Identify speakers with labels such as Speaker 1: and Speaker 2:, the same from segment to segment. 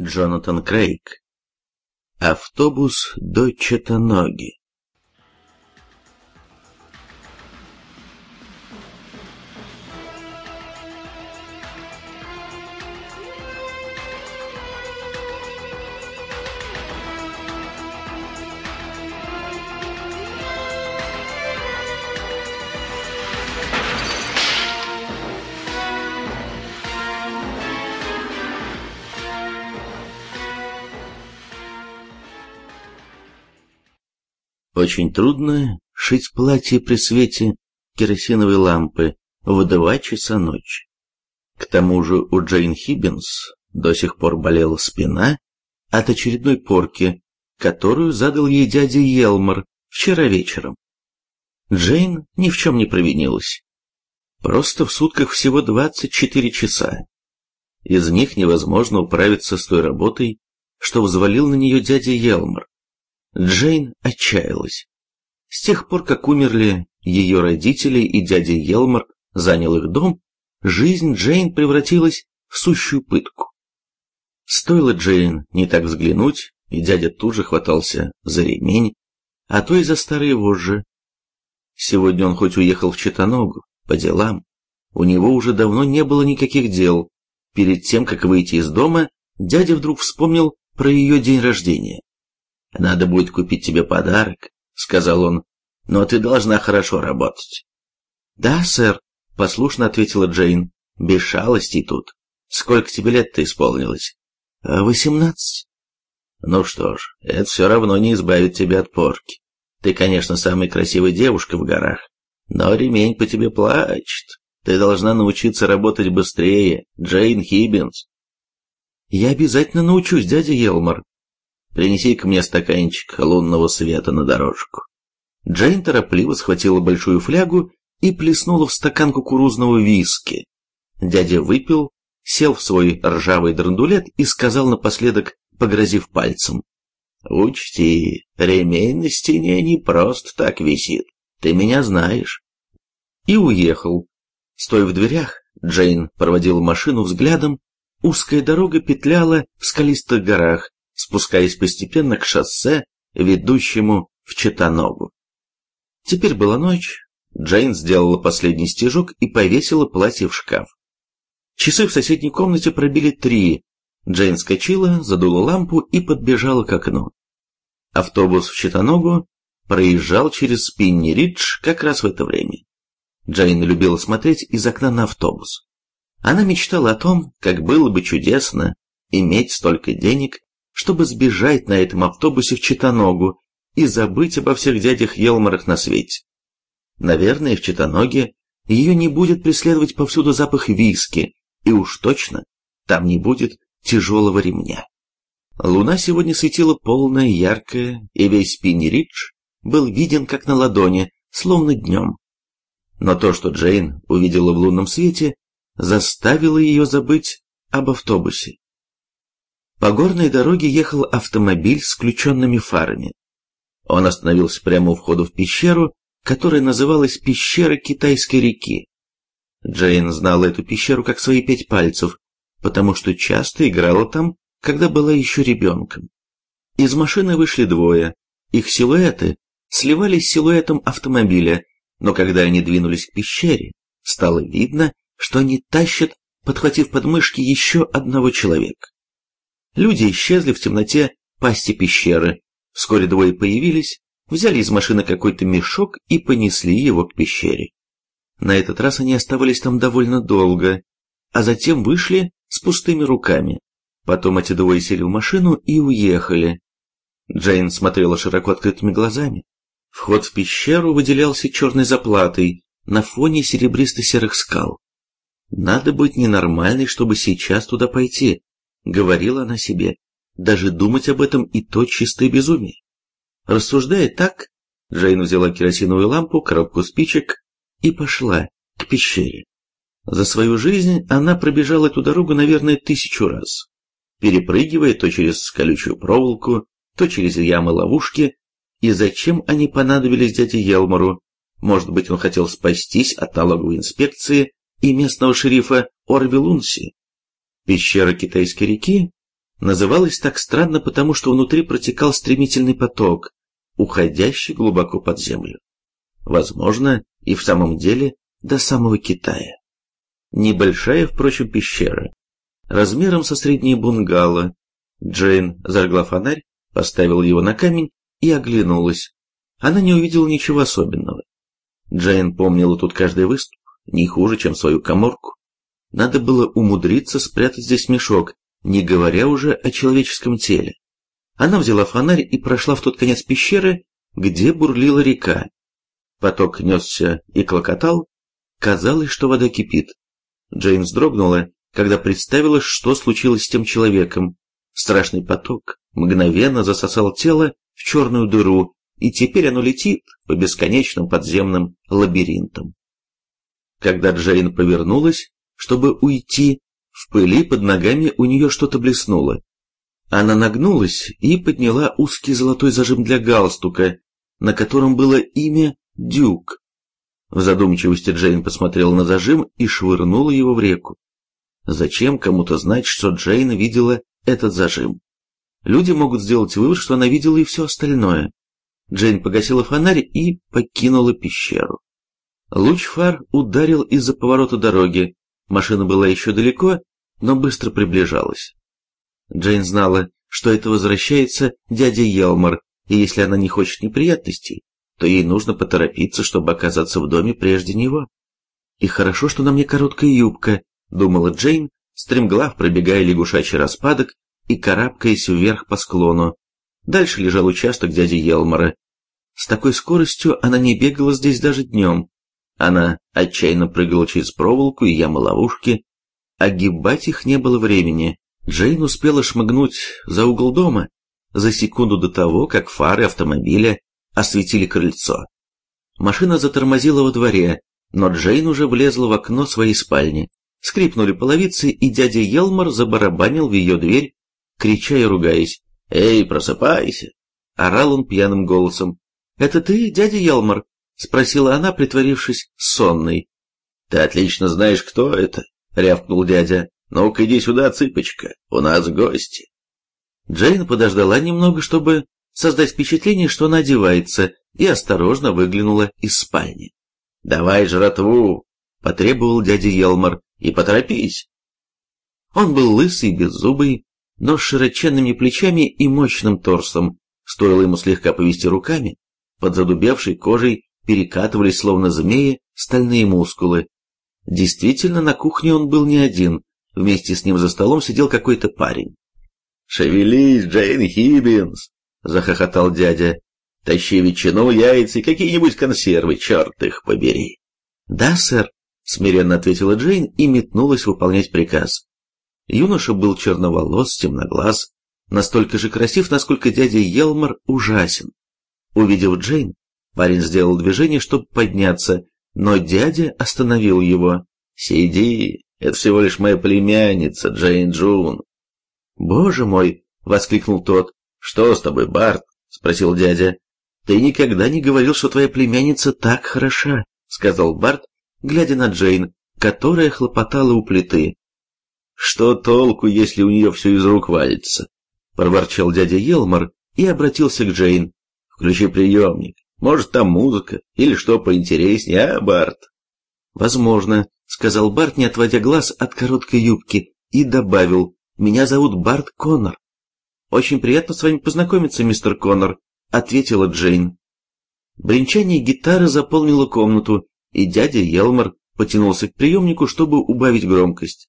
Speaker 1: Джонатан Крейг. Автобус до Чатаноги. Очень трудно шить платье при свете керосиновой лампы в два часа ночи. К тому же у Джейн Хиббинс до сих пор болела спина от очередной порки, которую задал ей дядя Елмар вчера вечером. Джейн ни в чем не провинилась. Просто в сутках всего 24 часа. Из них невозможно управиться с той работой, что взвалил на нее дядя Елмар. Джейн отчаялась. С тех пор, как умерли ее родители и дядя Елмар занял их дом, жизнь Джейн превратилась в сущую пытку. Стоило Джейн не так взглянуть, и дядя тут же хватался за ремень, а то и за старые вожжи. Сегодня он хоть уехал в Читаногу, по делам, у него уже давно не было никаких дел. Перед тем, как выйти из дома, дядя вдруг вспомнил про ее день рождения. «Надо будет купить тебе подарок», — сказал он, — «но ты должна хорошо работать». «Да, сэр», — послушно ответила Джейн, — «без шалостей тут. Сколько тебе лет-то исполнилось?» «Восемнадцать». «Ну что ж, это все равно не избавит тебя от порки. Ты, конечно, самая красивая девушка в горах, но ремень по тебе плачет. Ты должна научиться работать быстрее, Джейн Хиббинс». «Я обязательно научусь, дядя Елмар», Принеси-ка мне стаканчик лунного света на дорожку. Джейн торопливо схватила большую флягу и плеснула в стакан кукурузного виски. Дядя выпил, сел в свой ржавый драндулет и сказал напоследок, погрозив пальцем. «Учти, ремень на стене не просто так висит, ты меня знаешь». И уехал. Стоя в дверях, Джейн проводила машину взглядом, узкая дорога петляла в скалистых горах, спускаясь постепенно к шоссе, ведущему в Читаногу. Теперь была ночь, Джейн сделала последний стежок и повесила платье в шкаф. Часы в соседней комнате пробили три. Джейн скочила, задула лампу и подбежала к окну. Автобус в Читаногу проезжал через Спинни-Ридж как раз в это время. Джейн любила смотреть из окна на автобус. Она мечтала о том, как было бы чудесно иметь столько денег, чтобы сбежать на этом автобусе в Читаногу и забыть обо всех дядях Елмарах на свете. Наверное, в Читаноге ее не будет преследовать повсюду запах виски, и уж точно там не будет тяжелого ремня. Луна сегодня светила полная, яркая, и весь Спинни-Ридж был виден как на ладони, словно днем. Но то, что Джейн увидела в лунном свете, заставило ее забыть об автобусе. По горной дороге ехал автомобиль с включенными фарами. Он остановился прямо у входа в пещеру, которая называлась «Пещера Китайской реки». Джейн знала эту пещеру как свои пять пальцев, потому что часто играла там, когда была еще ребенком. Из машины вышли двое. Их силуэты сливались с силуэтом автомобиля, но когда они двинулись к пещере, стало видно, что они тащат, подхватив подмышки еще одного человека. Люди исчезли в темноте пасти пещеры. Вскоре двое появились, взяли из машины какой-то мешок и понесли его к пещере. На этот раз они оставались там довольно долго, а затем вышли с пустыми руками. Потом эти двое сели в машину и уехали. Джейн смотрела широко открытыми глазами. Вход в пещеру выделялся черной заплатой на фоне серебристо-серых скал. Надо быть ненормальной, чтобы сейчас туда пойти говорила она себе. Даже думать об этом и то чистое безумие. Рассуждая так, Джейн взяла керосиновую лампу, коробку спичек и пошла к пещере. За свою жизнь она пробежала эту дорогу, наверное, тысячу раз, перепрыгивая то через колючую проволоку, то через ямы-ловушки. И зачем они понадобились дяде Елмору? Может быть, он хотел спастись от налоговой инспекции и местного шерифа Орвилунси? Пещера Китайской реки называлась так странно, потому что внутри протекал стремительный поток, уходящий глубоко под землю. Возможно, и в самом деле до самого Китая. Небольшая, впрочем, пещера, размером со среднее бунгало. Джейн зажгла фонарь, поставила его на камень и оглянулась. Она не увидела ничего особенного. Джейн помнила тут каждый выступ, не хуже, чем свою коморку. Надо было умудриться спрятать здесь мешок, не говоря уже о человеческом теле. Она взяла фонарь и прошла в тот конец пещеры, где бурлила река. Поток несся и клокотал. Казалось, что вода кипит. Джейн вздрогнула, когда представила, что случилось с тем человеком. Страшный поток мгновенно засосал тело в черную дыру, и теперь оно летит по бесконечным подземным лабиринтам. Когда Джейн повернулась, чтобы уйти, в пыли под ногами у нее что-то блеснуло. Она нагнулась и подняла узкий золотой зажим для галстука, на котором было имя Дюк. В задумчивости Джейн посмотрела на зажим и швырнула его в реку. Зачем кому-то знать, что Джейн видела этот зажим? Люди могут сделать вывод, что она видела и все остальное. Джейн погасила фонарь и покинула пещеру. Луч фар ударил из-за поворота дороги. Машина была еще далеко, но быстро приближалась. Джейн знала, что это возвращается дядя Елмар, и если она не хочет неприятностей, то ей нужно поторопиться, чтобы оказаться в доме прежде него. «И хорошо, что на мне короткая юбка», — думала Джейн, стремглав пробегая лягушачий распадок и карабкаясь вверх по склону. Дальше лежал участок дяди Елмара. С такой скоростью она не бегала здесь даже днем. Она отчаянно прыгала через проволоку и ямы-ловушки. Огибать их не было времени. Джейн успела шмыгнуть за угол дома за секунду до того, как фары автомобиля осветили крыльцо. Машина затормозила во дворе, но Джейн уже влезла в окно своей спальни. Скрипнули половицы, и дядя Елмар забарабанил в ее дверь, крича и ругаясь. «Эй, просыпайся!» — орал он пьяным голосом. «Это ты, дядя Елмар?» — спросила она, притворившись сонной. «Ты отлично знаешь, кто это», — рявкнул дядя. «Ну-ка иди сюда, цыпочка, у нас гости». Джейн подождала немного, чтобы создать впечатление, что она одевается, и осторожно выглянула из спальни. «Давай жратву!» — потребовал дядя Елмар. «И поторопись!» Он был лысый, беззубый, но с широченными плечами и мощным торсом. Стоило ему слегка повести руками, под задубевшей кожей перекатывались, словно змеи, стальные мускулы. Действительно, на кухне он был не один, вместе с ним за столом сидел какой-то парень. «Шевелись, Джейн Хиббинс!» — захохотал дядя. «Тащи ветчину, яйца и какие-нибудь консервы, черт их побери!» «Да, сэр», — смиренно ответила Джейн и метнулась выполнять приказ. Юноша был черноволос, темноглаз, настолько же красив, насколько дядя Елмар ужасен. Увидев Джейн, парень сделал движение, чтобы подняться, но дядя остановил его. «Сиди, это всего лишь моя племянница, Джейн Джун». «Боже мой!» — воскликнул тот. «Что с тобой, Барт?» — спросил дядя. «Ты никогда не говорил, что твоя племянница так хороша», — сказал Барт, глядя на Джейн, которая хлопотала у плиты. «Что толку, если у нее все из рук валится?» — проворчал дядя Елмар и обратился к Джейн. «Включи приемник. Может, там музыка или что поинтереснее, а, Барт?» «Возможно», — сказал Барт, не отводя глаз от короткой юбки, и добавил, «Меня зовут Барт Коннор». «Очень приятно с вами познакомиться, мистер Коннор», — ответила Джейн. Бринчание гитары заполнило комнату, и дядя Елмар потянулся к приемнику, чтобы убавить громкость.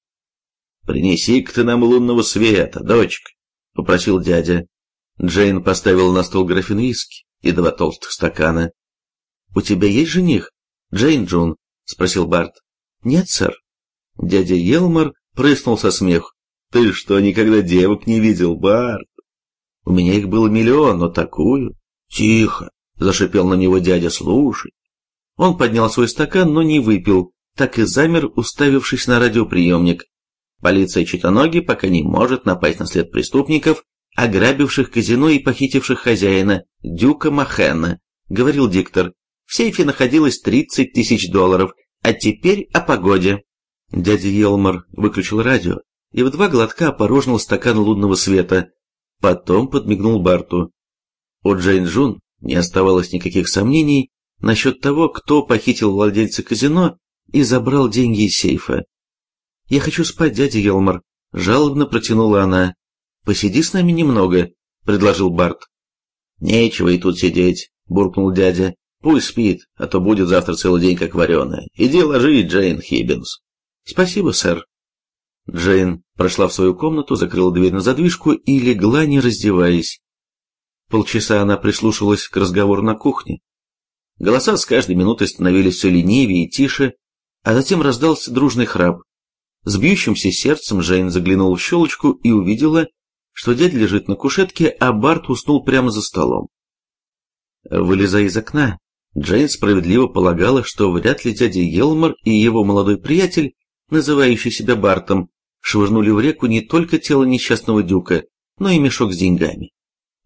Speaker 1: «Принеси-ка ты нам лунного света, дочка», — попросил дядя. Джейн поставила на стол графин виски и два толстых стакана. «У тебя есть жених, Джейн Джун?» — спросил Барт. «Нет, сэр». Дядя Елмар прыснул со смех. «Ты что, никогда девок не видел, Барт?» «У меня их было миллион, но такую...» «Тихо!» — зашипел на него дядя, «слушай». Он поднял свой стакан, но не выпил, так и замер, уставившись на радиоприемник. Полиция Читаноги пока не может напасть на след преступников, ограбивших казино и похитивших хозяина, Дюка Махена, говорил диктор. В сейфе находилось 30 тысяч долларов, а теперь о погоде. Дядя Елмар выключил радио и в два глотка опорожнил стакан лунного света. Потом подмигнул Барту. У Джейн Джун не оставалось никаких сомнений насчет того, кто похитил владельца казино и забрал деньги из сейфа. «Я хочу спать, дядя Елмар», — жалобно протянула она. «Посиди с нами немного», — предложил Барт. «Нечего и тут сидеть», — буркнул дядя. «Пусть спит, а то будет завтра целый день как вареная. Иди ложи, Джейн Хиббинс». «Спасибо, сэр». Джейн прошла в свою комнату, закрыла дверь на задвижку и легла, не раздеваясь. Полчаса она прислушивалась к разговору на кухне. Голоса с каждой минутой становились все ленивее и тише, а затем раздался дружный храп. С бьющимся сердцем Джейн заглянула в щелочку и увидела, что дядя лежит на кушетке, а Барт уснул прямо за столом. Вылезая из окна, Джейн справедливо полагала, что вряд ли дядя Елмар и его молодой приятель, называющий себя Бартом, швырнули в реку не только тело несчастного дюка, но и мешок с деньгами.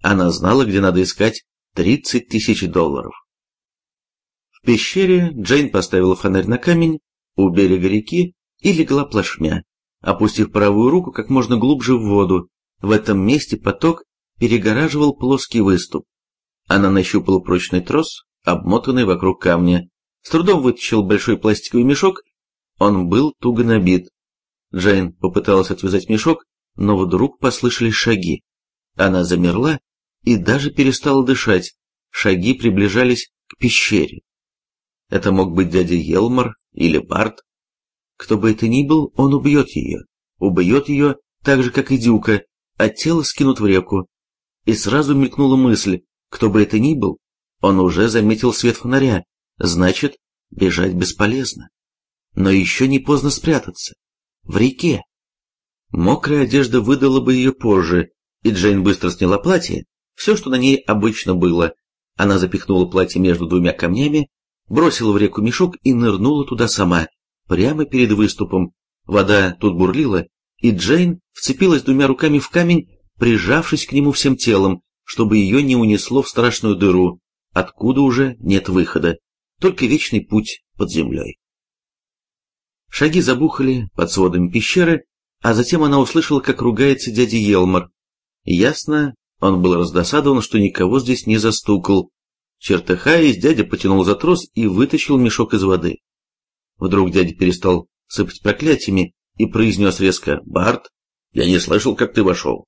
Speaker 1: Она знала, где надо искать 30 тысяч долларов. В пещере Джейн поставила фонарь на камень у берега реки и легла плашмя, опустив правую руку как можно глубже в воду. В этом месте поток перегораживал плоский выступ. Она нащупала прочный трос, обмотанный вокруг камня, с трудом вытащил большой пластиковый мешок, он был туго набит. Джейн попыталась отвязать мешок, но вдруг послышались шаги. Она замерла и даже перестала дышать, шаги приближались к пещере. Это мог быть дядя Елмар или Барт. Кто бы это ни был, он убьет ее. Убьет ее так же, как и Дюка, а тело скинут в реку. И сразу мелькнула мысль, кто бы это ни был, он уже заметил свет фонаря, значит, бежать бесполезно. Но еще не поздно спрятаться. В реке. Мокрая одежда выдала бы ее позже, и Джейн быстро сняла платье, все, что на ней обычно было. Она запихнула платье между двумя камнями, бросила в реку мешок и нырнула туда сама, прямо перед выступом. Вода тут бурлила, и Джейн вцепилась двумя руками в камень, прижавшись к нему всем телом, чтобы ее не унесло в страшную дыру, откуда уже нет выхода, только вечный путь под землей. Шаги забухали под сводами пещеры, а затем она услышала, как ругается дядя Елмар. Ясно, он был раздосадован, что никого здесь не застукал. Чертыхаясь, дядя потянул за трос и вытащил мешок из воды. Вдруг дядя перестал сыпать проклятиями и произнес резко «Барт, я не слышал, как ты вошел».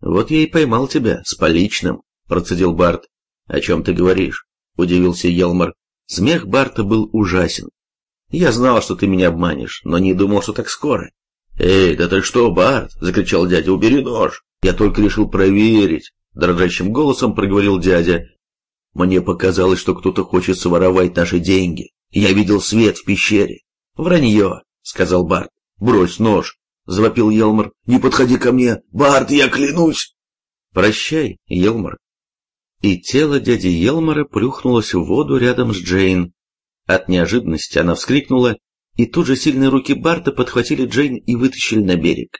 Speaker 1: «Вот я и поймал тебя, с поличным», — процедил Барт. «О чем ты говоришь?» — удивился Елмар. Смех Барта был ужасен. «Я знал, что ты меня обманешь, но не думал, что так скоро». «Эй, да ты что, Барт?» — закричал дядя. «Убери нож!» «Я только решил проверить», — дрожащим голосом проговорил дядя. «Мне показалось, что кто-то хочет своровать наши деньги. Я видел свет в пещере». «Вранье», — сказал Барт. «Брось нож», — завопил Елмар. «Не подходи ко мне, Барт, я клянусь!» «Прощай, Елмар». И тело дяди Елмара плюхнулось в воду рядом с Джейн. От неожиданности она вскрикнула, и тут же сильные руки Барта подхватили Джейн и вытащили на берег.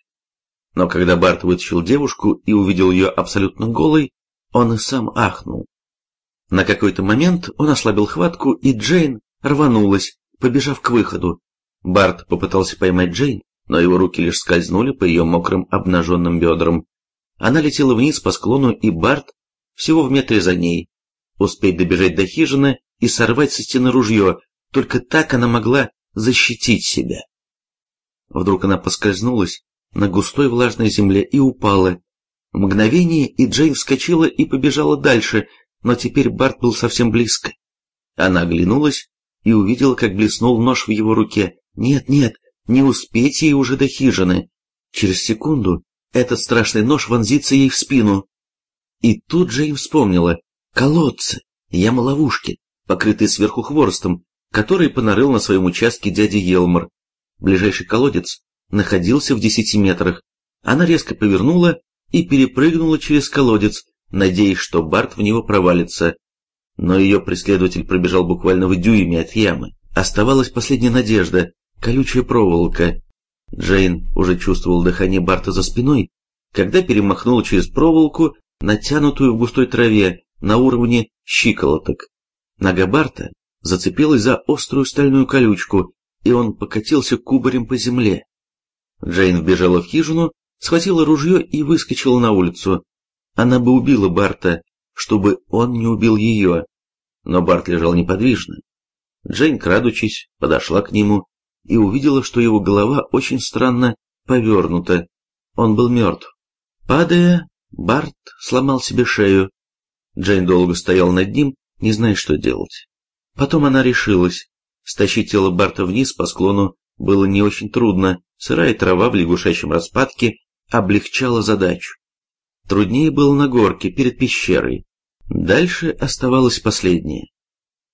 Speaker 1: Но когда Барт вытащил девушку и увидел ее абсолютно голой, он и сам ахнул. На какой-то момент он ослабил хватку, и Джейн рванулась, побежав к выходу. Барт попытался поймать Джейн, но его руки лишь скользнули по ее мокрым обнаженным бедрам. Она летела вниз по склону, и Барт всего в метре за ней. Успеть добежать до хижины и сорвать со стены ружье, только так она могла защитить себя. Вдруг она поскользнулась на густой влажной земле и упала. Мгновение, и Джейн вскочила и побежала дальше, но теперь Барт был совсем близко. Она оглянулась и увидела, как блеснул нож в его руке. Нет, нет, не успеть ей уже до хижины. Через секунду этот страшный нож вонзится ей в спину. И тут Джейн вспомнила. Колодцы, яма-ловушки, покрытые сверху хворостом, который понарыл на своем участке дядя Елмар. Ближайший колодец находился в десяти метрах. Она резко повернула и перепрыгнула через колодец, надеясь, что Барт в него провалится. Но ее преследователь пробежал буквально в дюйме от ямы. Оставалась последняя надежда — колючая проволока. Джейн уже чувствовал дыхание Барта за спиной, когда перемахнула через проволоку, натянутую в густой траве на уровне щиколоток. Нога Барта зацепилась за острую стальную колючку, и он покатился кубарем по земле. Джейн вбежала в хижину, схватила ружье и выскочила на улицу. Она бы убила Барта, чтобы он не убил ее. Но Барт лежал неподвижно. Джейн, крадучись, подошла к нему и увидела, что его голова очень странно повернута. Он был мертв. Падая, Барт сломал себе шею. Джейн долго стоял над ним, не зная, что делать. Потом она решилась. Стащить тело Барта вниз по склону было не очень трудно, сырая трава в лягушачьем распадке облегчала задачу. Труднее было на горке перед пещерой. Дальше оставалось последнее.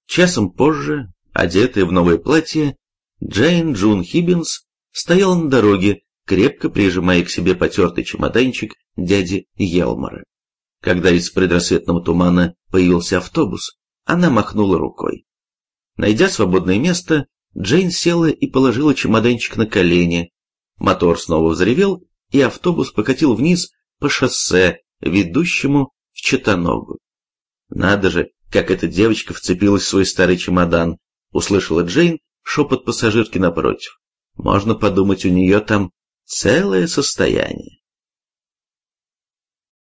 Speaker 1: Часом позже, одетая в новое платье, Джейн Джун Хиббинс стояла на дороге, крепко прижимая к себе потертый чемоданчик дяди Елмара. Когда из предрассветного тумана появился автобус, она махнула рукой. Найдя свободное место, Джейн села и положила чемоданчик на колени. Мотор снова взревел, и автобус покатил вниз по шоссе, ведущему в Читаногу. «Надо же, как эта девочка вцепилась в свой старый чемодан!» — услышала Джейн шепот пассажирки напротив. «Можно подумать, у нее там целое состояние».